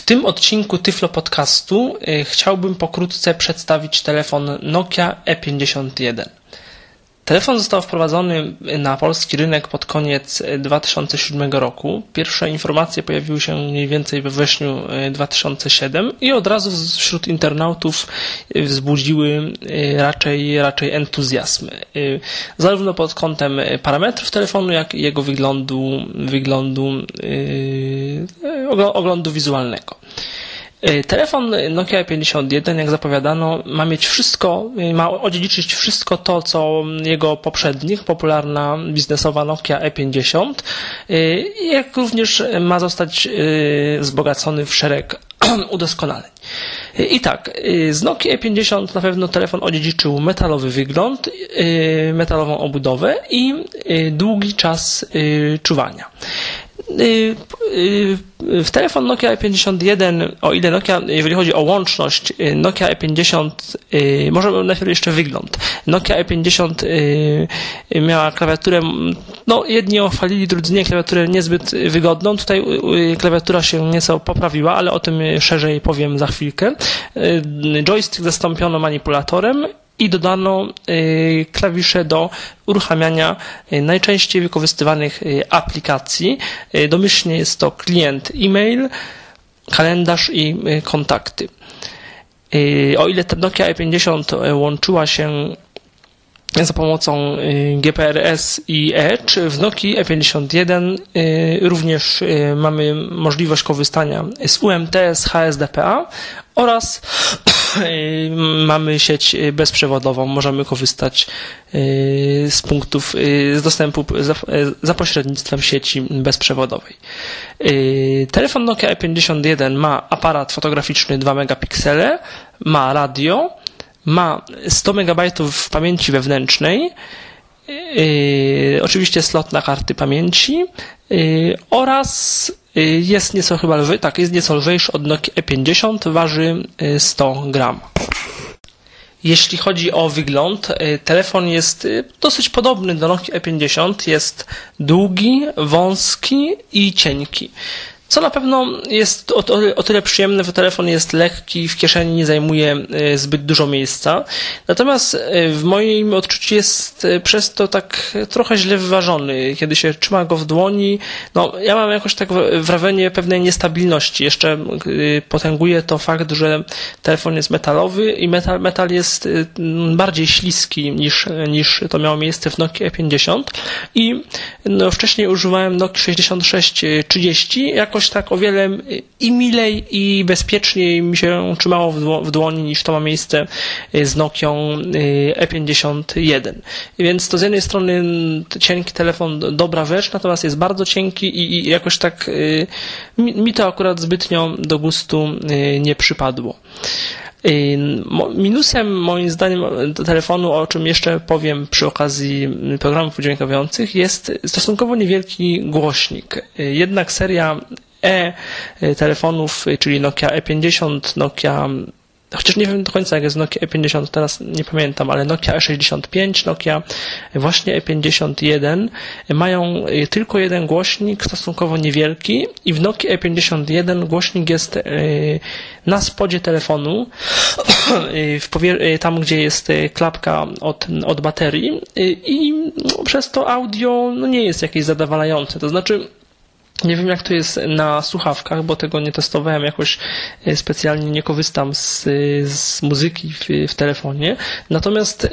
W tym odcinku Tyflo Podcastu y, chciałbym pokrótce przedstawić telefon Nokia E51. Telefon został wprowadzony na polski rynek pod koniec 2007 roku. Pierwsze informacje pojawiły się mniej więcej we wrześniu 2007 i od razu wśród internautów wzbudziły raczej, raczej entuzjazm. Zarówno pod kątem parametrów telefonu, jak i jego wyglądu, wyglądu oglądu wizualnego. Y, telefon Nokia 51, jak zapowiadano, ma mieć wszystko, y, ma odziedziczyć wszystko to, co jego poprzednik, popularna biznesowa Nokia E50, y, jak również ma zostać wzbogacony w szereg udoskonaleń. I tak, z Nokia E50 na pewno telefon odziedziczył metalowy wygląd, metalową obudowę i długi czas czuwania. Y, y, w telefon Nokia E51, o ile Nokia, jeżeli chodzi o łączność, y, Nokia E50, może najpierw jeszcze wygląd. Nokia E50 miała klawiaturę, no jedni ją chwalili, drudzy nie, klawiaturę niezbyt wygodną. Tutaj klawiatura się nieco poprawiła, ale o tym szerzej powiem za chwilkę. Joystick zastąpiono manipulatorem i dodano y, klawisze do uruchamiania y, najczęściej wykorzystywanych y, aplikacji. Domyślnie jest to klient e-mail, kalendarz i kontakty. O ile ta Nokia E50 łączyła się za pomocą GPRS i Edge. W Nokii E51 również mamy możliwość korzystania z UMT, z HSDPA oraz mamy sieć bezprzewodową. Możemy korzystać z punktów, z dostępu za, za pośrednictwem sieci bezprzewodowej. Telefon Nokia E51 ma aparat fotograficzny 2 megapiksele, ma radio, ma 100 MB pamięci wewnętrznej, oczywiście slot na karty pamięci oraz yy, jest nieco chyba lwy, tak, jest nieco lżejszy od Nokia E50, waży 100 gram. Jeśli chodzi o wygląd, telefon jest dosyć podobny do Nokia E50. Jest długi, wąski i cienki. Co na pewno jest o, o, tyle przyjemne, że telefon jest lekki, w kieszeni nie zajmuje e, zbyt dużo miejsca. Natomiast e, w moim odczuciu jest e, przez to tak trochę źle wyważony. Kiedy się trzyma go w dłoni, no ja mam jakoś tak wrażenie pewnej niestabilności. Jeszcze potęguje to fakt, że telefon jest metalowy i metal, metal jest bardziej śliski niż, niż to miało miejsce w Nokia 50 i no, wcześniej używałem Nokia 6630 jako jakoś tak o wiele i milej i bezpieczniej mi się trzymało w dłoni niż to ma miejsce y, z Nokią y, E51. Więc to z jednej strony cienki telefon dobra rzecz, natomiast jest bardzo cienki i, jakoś tak y, mi to akurat zbytnio do gustu nie przypadło. Minusem moim zdaniem telefonu, o czym jeszcze powiem przy okazji programów udźwiękawiających, jest stosunkowo niewielki głośnik. Jednak seria E telefonów, czyli Nokia E50, Nokia chociaż nie wiem do końca jak jest Nokia E50, teraz nie pamiętam, ale Nokia E65, Nokia właśnie E51 mają tylko jeden głośnik, stosunkowo niewielki i w Nokia E51 głośnik jest e, na spodzie telefonu, e, tam gdzie jest klapka od, od baterii i przez to audio no, nie jest jakieś zadowalające, to znaczy nie wiem, jak to jest na słuchawkach, bo tego nie testowałem jakoś e, specjalnie, nie korzystam z, z muzyki w, w telefonie. Natomiast e,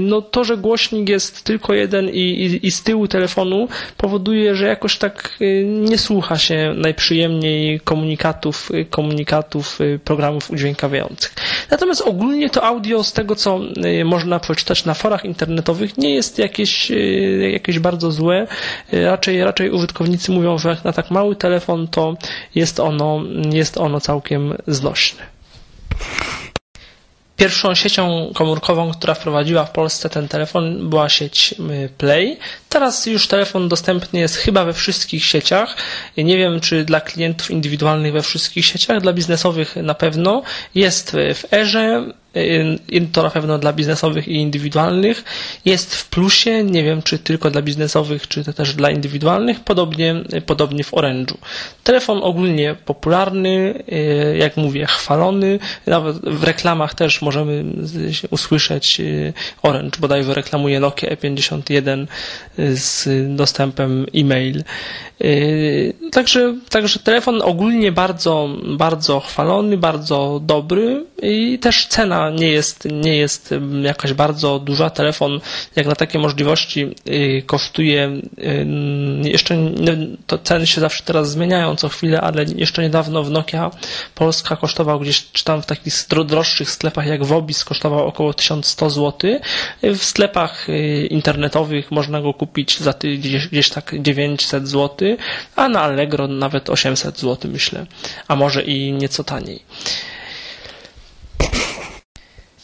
no, to, że głośnik jest tylko jeden i, i, i z tyłu telefonu powoduje, że jakoś tak e, nie słucha się najprzyjemniej komunikatów, komunikatów programów udźwiękawiających. Natomiast ogólnie to audio z tego, co można przeczytać na forach internetowych, nie jest jakieś, jakieś bardzo złe. Raczej, raczej użytkownicy mówią, że jak na tak mały telefon to jest ono, jest ono całkiem znośne. Pierwszą siecią komórkową, która wprowadziła w Polsce ten telefon, była sieć y, Play. Teraz już telefon dostępny jest chyba we wszystkich sieciach. Nie wiem, czy dla klientów indywidualnych we wszystkich sieciach, dla biznesowych na pewno. Jest w Erze, to na pewno dla biznesowych i indywidualnych. Jest w plusie, nie wiem czy tylko dla biznesowych, czy też dla indywidualnych, podobnie, podobnie w Orange'u. Telefon ogólnie popularny, jak mówię, chwalony, nawet w reklamach też możemy usłyszeć Orange, bodajże reklamuje Nokia E51 z dostępem e-mail. Także, także telefon ogólnie bardzo, bardzo chwalony, bardzo dobry i też cena nie jest, nie jest jakaś bardzo duża. Telefon jak na takie możliwości y, kosztuje, y, jeszcze to ceny się zawsze teraz zmieniają co chwilę, ale jeszcze niedawno w Nokia Polska kosztował gdzieś, czy tam w takich droższych sklepach jak Wobis kosztował około 1100 zł. W sklepach y, internetowych można go kupić za gdzieś, gdzieś tak 900 zł, a na Allegro nawet 800 zł myślę, a może i nieco taniej.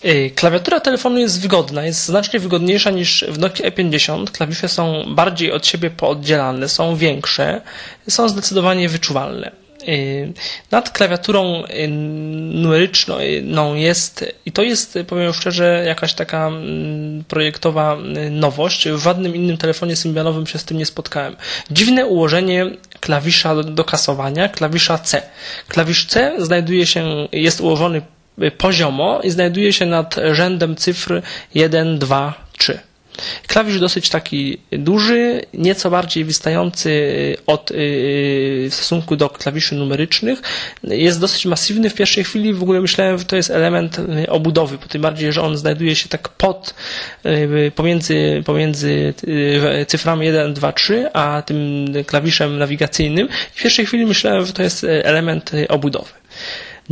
Y, klawiatura telefonu jest wygodna, jest znacznie wygodniejsza niż w Nokia E50. Klawisze są bardziej od siebie pooddzielane, są większe, są zdecydowanie wyczuwalne. Y, nad klawiaturą y, numeryczną jest, i to jest, powiem szczerze, jakaś taka mm, projektowa nowość. W żadnym innym telefonie symbianowym się z tym nie spotkałem. Dziwne ułożenie klawisza do kasowania, klawisza C. Klawisz C znajduje się, jest ułożony poziomo i znajduje się nad rzędem cyfr 1, 2, 3. Klawisz dosyć taki duży, nieco bardziej wystający od, y, w stosunku do klawiszy numerycznych. Jest dosyć masywny. W pierwszej chwili w ogóle myślałem, że to jest element obudowy, po tym bardziej, że on znajduje się tak pod, y, pomiędzy, pomiędzy y, cyframi 1, 2, 3, a tym klawiszem nawigacyjnym. W pierwszej chwili myślałem, że to jest element obudowy.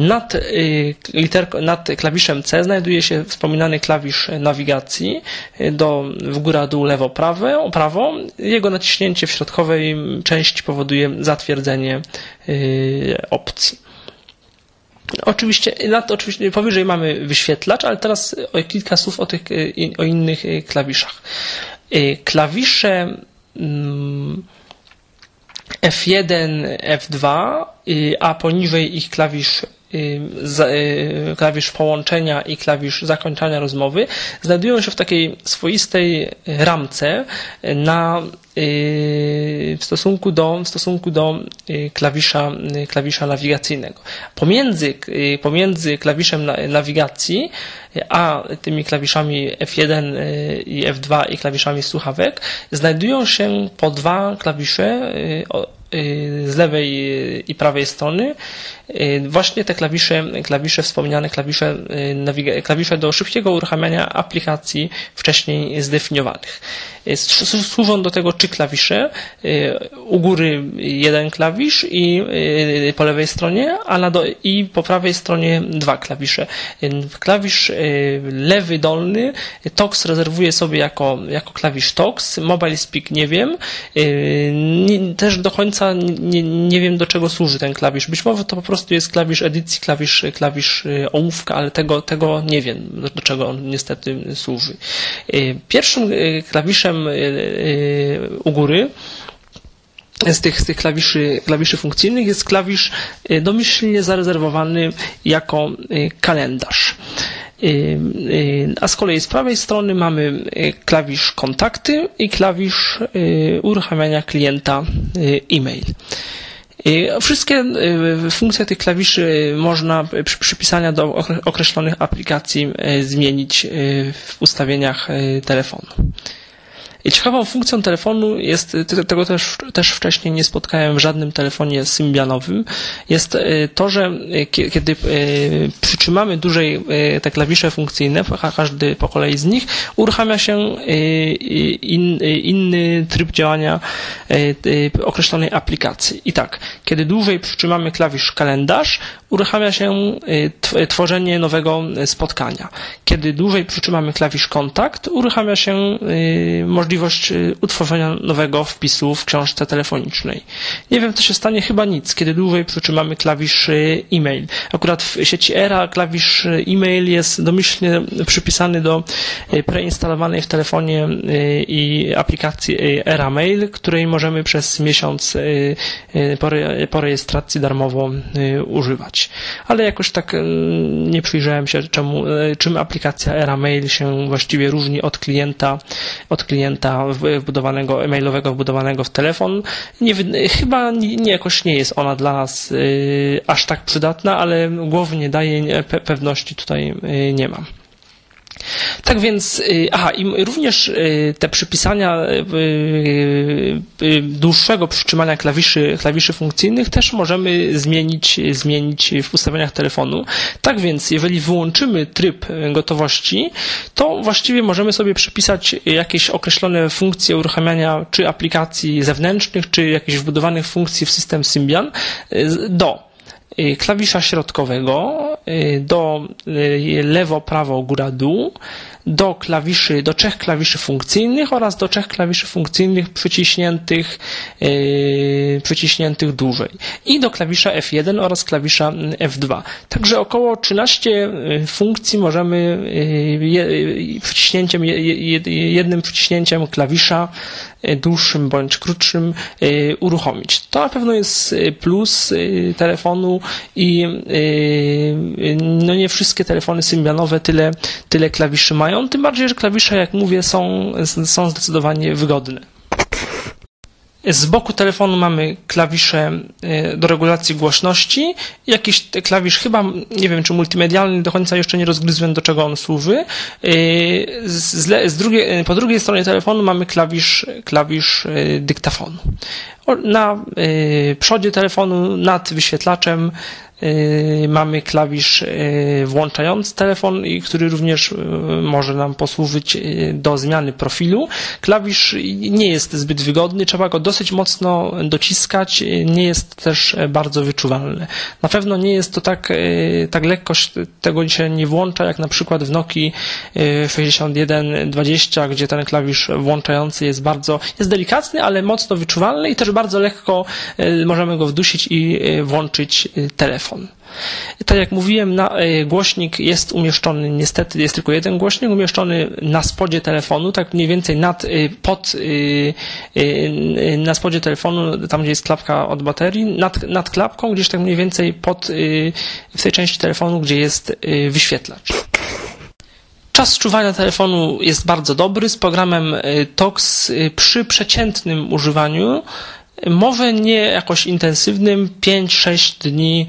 Nad, y, nad klawiszem C znajduje się wspominany klawisz nawigacji do w górę, dół, lewo, prawo, prawo. Jego naciśnięcie w środkowej części powoduje zatwierdzenie y, opcji. Oczywiście, nad, oczywiście powyżej mamy wyświetlacz, ale teraz kilka słów o, tych, o innych klawiszach. Y, klawisze mm, F1, F2, a poniżej ich klawisz Y, y, klawisz połączenia i klawisz zakończania rozmowy znajdują się w takiej swoistej ramce na, y, w stosunku do, w stosunku do klawisza, klawisza nawigacyjnego. Pomiędzy, pomiędzy klawiszem nawigacji a tymi klawiszami F1 i F2 i klawiszami słuchawek znajdują się po dwa klawisze z lewej i prawej strony Y, właśnie te klawisze, klawisze wspomniane, klawisze, y, klawisze do szybkiego uruchamiania aplikacji wcześniej zdefiniowanych. Y, służą do tego trzy klawisze. U góry jeden klawisz i po lewej stronie, a na do, i po prawej stronie dwa klawisze. Klawisz lewy dolny TOX rezerwuje sobie jako, jako klawisz TOX. Mobile Speak nie wiem. Też do końca nie, nie wiem do czego służy ten klawisz. Być może to po prostu prostu jest klawisz edycji, klawisz, klawisz y, ołówka, ale tego, tego nie wiem, do, do czego on niestety służy. Y, pierwszym y, klawiszem u góry z tych, z tych klawiszy, klawiszy funkcyjnych jest klawisz domyślnie zarezerwowany jako kalendarz. A z kolei z prawej strony mamy klawisz kontakty i klawisz uruchamiania klienta e-mail. Wszystkie y, funkcje tych klawiszy można przy przypisania do określonych aplikacji y, zmienić y, w ustawieniach telefonu. Ciekawą funkcją telefonu jest, tego też, też wcześniej nie spotkałem w żadnym telefonie symbianowym, jest e, to, że e, kiedy przytrzymamy dłużej te klawisze funkcyjne, każdy po kolei z nich, uruchamia się in, inny tryb działania określonej aplikacji. I tak, kiedy dłużej przytrzymamy klawisz kalendarz, uruchamia się tworzenie nowego spotkania. Kiedy dłużej przytrzymamy klawisz kontakt, uruchamia się możliwość możliwość utworzenia nowego wpisu w książce telefonicznej. Nie wiem, co się stanie, chyba nic, kiedy dłużej przytrzymamy klawisz e-mail. Akurat w sieci ERA klawisz e-mail jest domyślnie przypisany do preinstalowanej w telefonie i aplikacji ERA Mail, której możemy przez miesiąc po rejestracji darmowo używać. Ale jakoś tak nie przyjrzałem się, czemu, czym aplikacja ERA Mail się właściwie różni od klienta, od klienta wbudowanego, mailowego wbudowanego w telefon. Nie, chyba nie, jakoś nie jest ona dla nas y, aż tak przydatna, ale głowy nie daje, pewności tutaj y, nie mam. Tak więc, y, aha, i również y, te przypisania y, dłuższego przytrzymania klawiszy, klawiszy funkcyjnych też możemy zmienić, zmienić w ustawieniach telefonu. Tak więc, jeżeli wyłączymy tryb gotowości, to właściwie możemy sobie przypisać jakieś określone funkcje uruchamiania czy aplikacji zewnętrznych, czy jakichś wbudowanych funkcji w system Symbian do klawisza środkowego y, do y, lewo, prawo, góra, dół, do klawiszy, do trzech klawiszy funkcyjnych oraz do trzech klawiszy funkcyjnych przyciśniętych, przyciśniętych dłużej i do klawisza F1 oraz klawisza F2. Także około 13 funkcji możemy przyciśnięciem, jednym przyciśnięciem klawisza dłuższym bądź krótszym e, uruchomić. To na pewno jest e, plus telefonu i no nie wszystkie telefony symbianowe tyle, tyle klawiszy mają, tym bardziej, że klawisze, jak mówię, są, są zdecydowanie wygodne. Z boku telefonu mamy klawisze e, do regulacji głośności, jakiś klawisz chyba, nie wiem czy multimedialny, do końca jeszcze nie rozgryzłem do czego on służy. E, z, z e, po drugiej stronie telefonu mamy klawisz, klawisz dyktafonu. Na przodzie telefonu nad wyświetlaczem mamy klawisz yy, włączający telefon, który również yy, może nam posłużyć do zmiany profilu. Klawisz nie jest zbyt wygodny, trzeba go dosyć mocno dociskać, nie jest też bardzo wyczuwalny. Na pewno nie jest to tak, tak lekko tego się nie włącza, jak na przykład w Nokii 6120, gdzie ten klawisz włączający jest bardzo, jest delikatny, ale mocno wyczuwalny i też bardzo lekko możemy go wdusić i włączyć telefon telefon. Tak jak mówiłem, na, e, głośnik jest umieszczony, niestety jest tylko jeden głośnik, umieszczony na spodzie telefonu, tak mniej więcej nad, e, pod, e, na spodzie telefonu, tam gdzie jest klapka od baterii, nad, nad klapką, gdzieś tak mniej więcej pod, w tej części telefonu, gdzie jest wyświetlacz. Czas czuwania telefonu jest bardzo dobry z programem TOX przy przeciętnym używaniu może nie jakoś intensywnym, 5-6 dni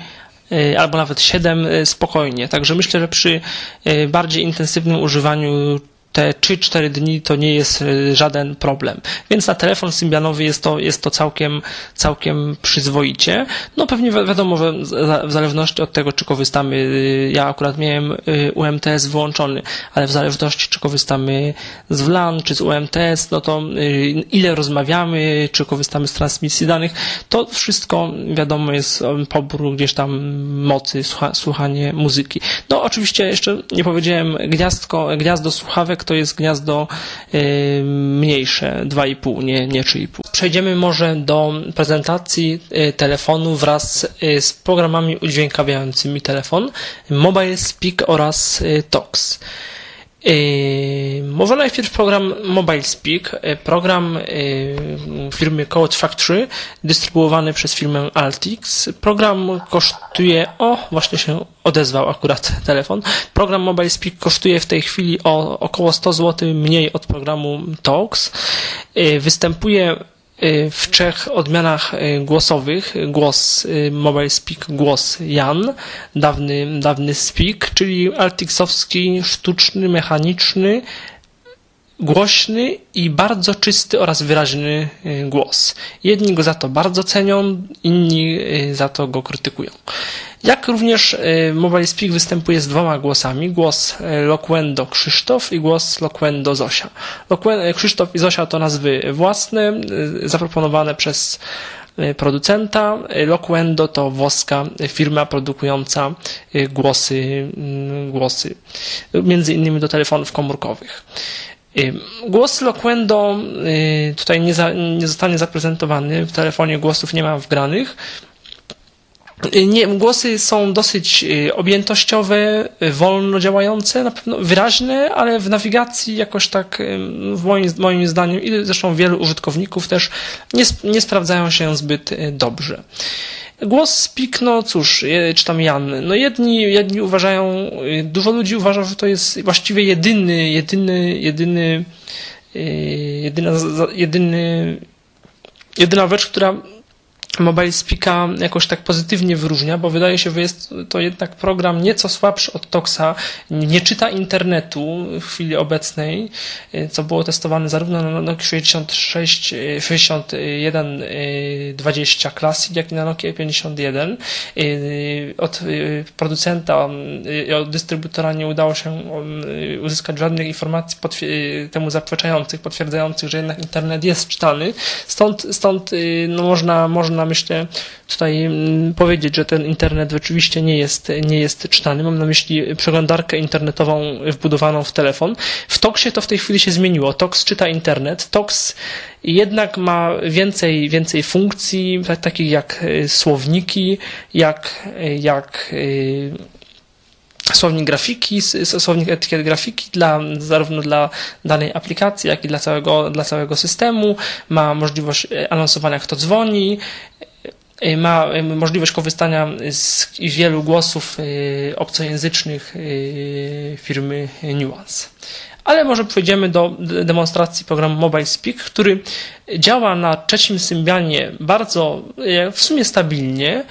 albo nawet 7 y, spokojnie. Także myślę, że przy y, bardziej intensywnym używaniu te 3-4 dni to nie jest e, żaden problem. Więc na telefon symbianowy jest to, jest to całkiem, całkiem przyzwoicie. No pewnie wiadomo, że w zależności od tego, czy korzystamy, e, ja akurat miałem e, UMTS wyłączony, ale w zależności, czy korzystamy z WLAN, czy z UMTS, no to ile rozmawiamy, czy korzystamy z transmisji danych, to wszystko wiadomo jest pobór gdzieś tam mocy, słuchanie muzyki. No oczywiście jeszcze nie powiedziałem gniazdko, gniazdo słuchawek to jest gniazdo y, mniejsze, 2,5, nie, nie 3,5. Przejdziemy może do prezentacji y, telefonu wraz y, z programami udźwiękawiającymi telefon Mobile Speak oraz Tox. Może najpierw program Mobile Speak, program firmy Code Factory, dystrybuowany przez firmę Altix. Program kosztuje, o właśnie się odezwał akurat telefon. Program Mobile Speak kosztuje w tej chwili o około 100 zł mniej od programu Talks. Występuje w trzech odmianach y, głosowych. Głos y, Mobile Speak, głos Jan, dawny, dawny Speak, czyli altixowski, sztuczny, mechaniczny, głośny i bardzo czysty oraz wyraźny głos. Jedni go za to bardzo cenią, inni za to go krytykują. Jak również y, Mobile Speak występuje z dwoma głosami. Głos Loquendo Krzysztof i głos Loquendo Zosia. Krzysztof i Zosia to nazwy własne, zaproponowane przez producenta. Loquendo to włoska firma produkująca głosy, głosy między innymi do telefonów komórkowych. Głos Loquendo tutaj nie, za, nie zostanie zaprezentowany. W telefonie głosów nie ma wgranych. Nie, głosy są dosyć objętościowe, wolno działające, na pewno wyraźne, ale w nawigacji jakoś tak, moim, moim zdaniem, i zresztą wielu użytkowników też nie, nie sprawdzają się zbyt dobrze. Głos Speak, no cóż, czy tam Jan, no jedni, jedni uważają, dużo ludzi uważa, że to jest właściwie jedyny, jedyny, jedyny, jedyna, jedyny, jedyna rzecz, która Mobile Speaka jakoś tak pozytywnie wyróżnia, bo wydaje się, że jest to jednak program nieco słabszy od Toxa, nie czyta internetu w chwili obecnej, co było testowane zarówno na Nokia 66, 61, 20 Classic, jak i na Nokia 51. Od producenta, od dystrybutora nie udało się uzyskać żadnych informacji temu zaprzeczających, potwierdzających, że jednak internet jest czytany. Stąd, stąd no można, można można myślę tutaj mm, powiedzieć, że ten internet rzeczywiście nie jest, nie jest czytany. Mam na myśli przeglądarkę internetową wbudowaną w telefon. W Toxie to w tej chwili się zmieniło. Tox czyta internet. Tox jednak ma więcej, więcej funkcji, takich jak y, słowniki, jak, y, jak y, słownik grafiki, słownik etykiet grafiki dla, zarówno dla danej aplikacji, jak i dla całego, dla całego systemu. Ma możliwość e, anonsowania, kto dzwoni. E, ma e, możliwość korzystania z wielu głosów obcojęzycznych firmy Nuance. Ale może przejdziemy do demonstracji programu Mobile Speak, który działa na trzecim symbianie bardzo, w sumie stabilnie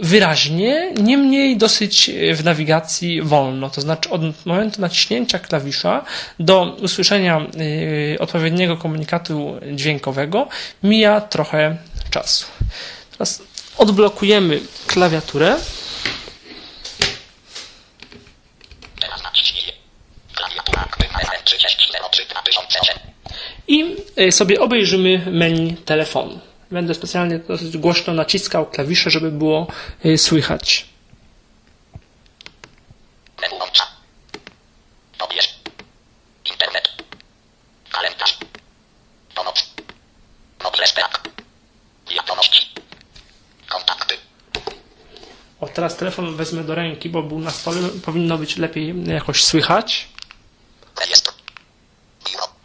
wyraźnie, niemniej dosyć w nawigacji wolno. To znaczy od momentu naciśnięcia klawisza do usłyszenia y, odpowiedniego komunikatu dźwiękowego mija trochę czasu. Teraz odblokujemy klawiaturę. I y, sobie obejrzymy menu telefonu. Będę specjalnie dosyć głośno naciskał klawisze, żeby było y, słychać. O, teraz telefon wezmę do ręki, bo był na stole. Powinno być lepiej jakoś słychać.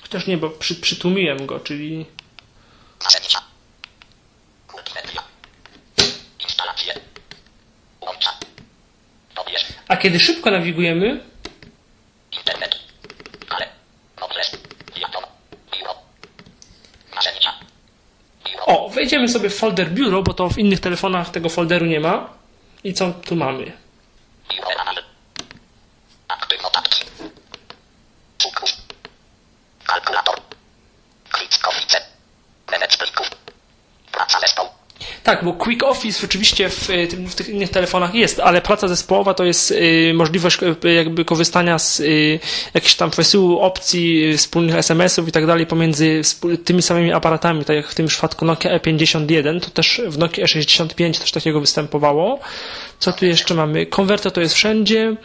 Chociaż nie, bo przy, przytłumiłem go, czyli... Narzędzia. A kiedy szybko nawigujemy. O, wejdziemy sobie w folder biuro, bo to w innych telefonach tego folderu nie ma. I co tu mamy? Biuro. Aktyw notatki. Cukrów. Kalkulator. Klickownice. Manage plików. Praca zespołu. Tak, bo Quick Office oczywiście w, w tych innych telefonach jest, ale praca zespołowa to jest y, możliwość y, jakby korzystania z jakichś tam przesyłu opcji, wspólnych SMS-ów i tak dalej pomiędzy tymi samymi aparatami, tak jak w tym przypadku Nokia E51, to też w Nokia E65 też takiego występowało. Co tu jeszcze mamy? Konwerter to jest wszędzie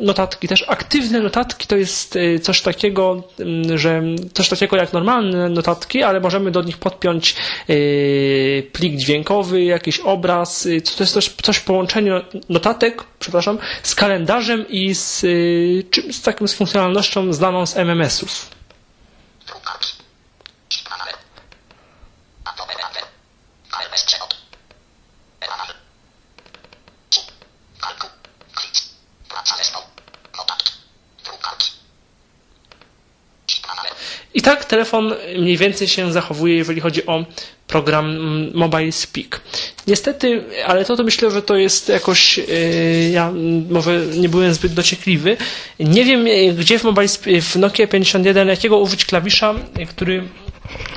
notatki, też aktywne notatki to jest y, coś takiego, mm, że coś takiego jak normalne notatki, ale możemy do nich podpiąć y, plik dźwiękowy, jakiś obraz, y, to jest coś, coś połączenie notatek, przepraszam, z kalendarzem i z, z taką z funkcjonalnością znaną z MMS-ów. I tak telefon mniej więcej się zachowuje, jeżeli chodzi o program mm, Mobile Speak. Niestety, ale to, to myślę, że to jest jakoś, yy, ja może nie byłem zbyt dociekliwy. Nie wiem, e, gdzie w, Mobile, w Nokia 51, jakiego użyć klawisza, który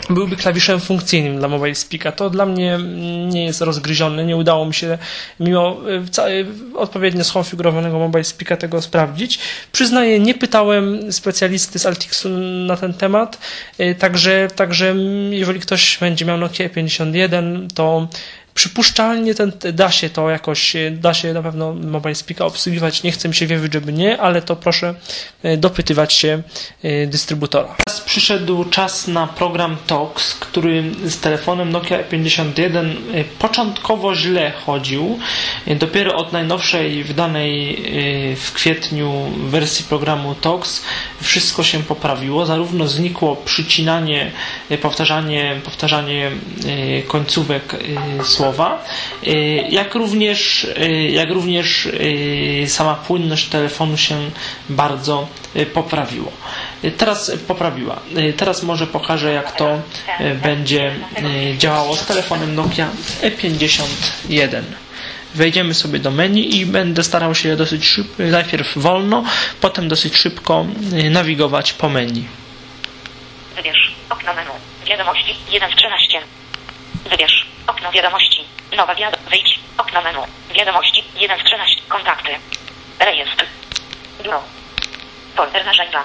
byłby klawiszem funkcyjnym dla Mobile Speaka. To dla mnie nie jest rozgryzione. Nie udało mi się, mimo e, odpowiednio skonfigurowanego Mobile Speaka, tego sprawdzić. Przyznaję, nie pytałem specjalisty z Altixu na ten temat, e, także, także jeżeli ktoś będzie miał Nokia 51, to Przypuszczalnie ten, da się to jakoś, da się na pewno Mobile Speaka obsługiwać. Nie chcę mi się wierzyć, żeby nie, ale to proszę dopytywać się dystrybutora. Teraz przyszedł czas na program Tox, który z telefonem Nokia 51 początkowo źle chodził. Dopiero od najnowszej wydanej w kwietniu wersji programu Tox wszystko się poprawiło. Zarówno znikło przycinanie, powtarzanie, powtarzanie końcówek słowa, jak również, jak również sama płynność telefonu się bardzo poprawiło. Teraz poprawiła. Teraz może pokażę, jak to będzie działało z telefonem Nokia E51 wejdziemy sobie do menu i będę starał się dosyć szybko, najpierw wolno, potem dosyć szybko nawigować po menu. Wybierz okno menu. Wiadomości 1 z 13. Wybierz okno wiadomości. Nowa wiadomość. Wyjdź. Okno menu. Wiadomości 1 z 13. Kontakty. Rejestr. Biuro. Folder narzędzia.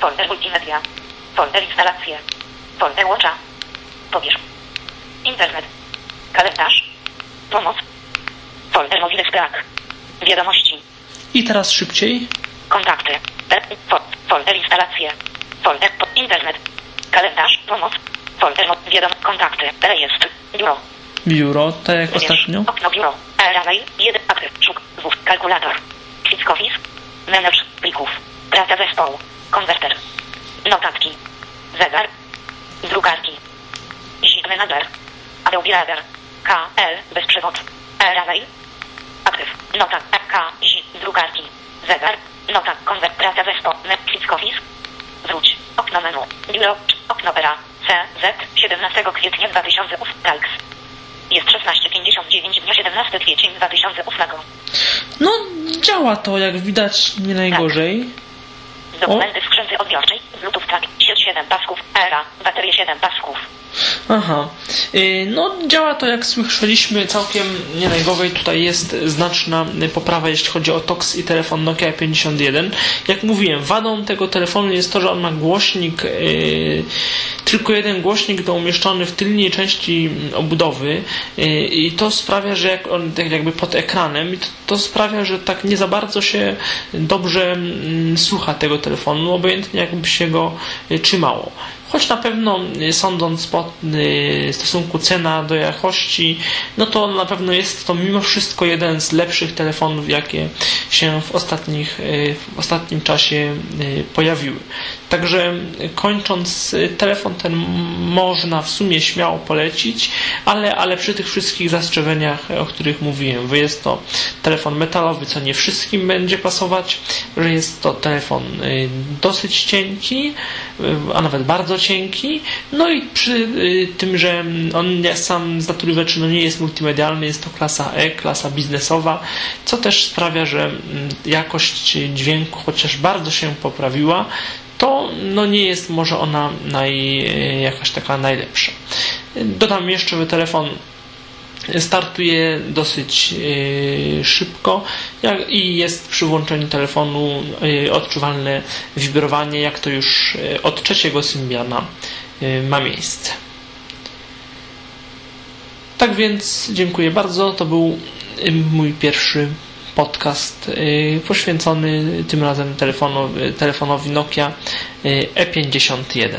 Folder multimedia. Folder instalacje. Folder watcha. Pobierz. Internet. Kalendarz. Pomoc. Folder mobile Sprack. Wiadomości. I teraz szybciej. Kontakty. Folder instalacje. Folder internet. Kalendarz. Pomoc. Folder wiadomości. Kontakty. Rejestr. Biuro. Biuro, tak jak Wybierz. ostatnio. Okno biuro. Array. 1. Aktyw. Szuk. Zwód. Kalkulator. Quick Office. Manage plików. Praca zespołu. Konwerter. Notatki. Zegar. Drukarki. Zip Manager. Adobe Reader. KL. Bezprzewod. Array. Aktyw. Nota. K. Z. Drukarki. Zegar. Nota. Konwert. Praca zespołu. Netflix Office. Wróć. Okno menu. Biuro. Okno era. Z. 17 kwietnia 2008. Talks. Jest 16.59 dnia 17 kwiecień 2008. No, działa to, jak widać, nie najgorzej. Dokumenty w skrzynce odbiorczej. Bluetooth tak. Sieć 7 pasków. Era. Baterie 7 pasków. Aha. Y, No, działa to jak słyszeliśmy całkiem nie najgorzej. Tutaj jest znaczna poprawa, jeśli chodzi o TOX i telefon Nokia 51. Jak mówiłem, wadą tego telefonu jest to, że on ma głośnik, yy, tylko jeden głośnik to umieszczony w tylnej części obudowy yy, i to sprawia, że jak on tak jakby pod ekranem, to, to sprawia, że tak nie za bardzo się dobrze mm, słucha tego telefonu, obojętnie jakby się go y, trzymało choć na pewno y, sądząc po y, stosunku cena do jakości, no to na pewno jest to mimo wszystko jeden z lepszych telefonów, jakie się w, ostatnich, y, w ostatnim czasie pojawiły. Także kończąc, telefon ten można w sumie śmiało polecić, ale, ale przy tych wszystkich zastrzeżeniach, o których mówiłem, że jest to telefon metalowy, co nie wszystkim będzie pasować, że jest to telefon dosyć cienki, a nawet bardzo cienki, no i przy tym, że on sam z natury rzeczy no nie jest multimedialny, jest to klasa E, klasa biznesowa, co też sprawia, że jakość dźwięku chociaż bardzo się poprawiła, to no nie jest może ona naj, jakaś taka najlepsza. Dodam jeszcze, że telefon startuje dosyć szybko i jest przy włączeniu telefonu odczuwalne wibrowanie, jak to już od trzeciego Symbiana ma miejsce. Tak więc dziękuję bardzo. To był mój pierwszy podcast poświęcony tym razem telefonowi, Nokia E51.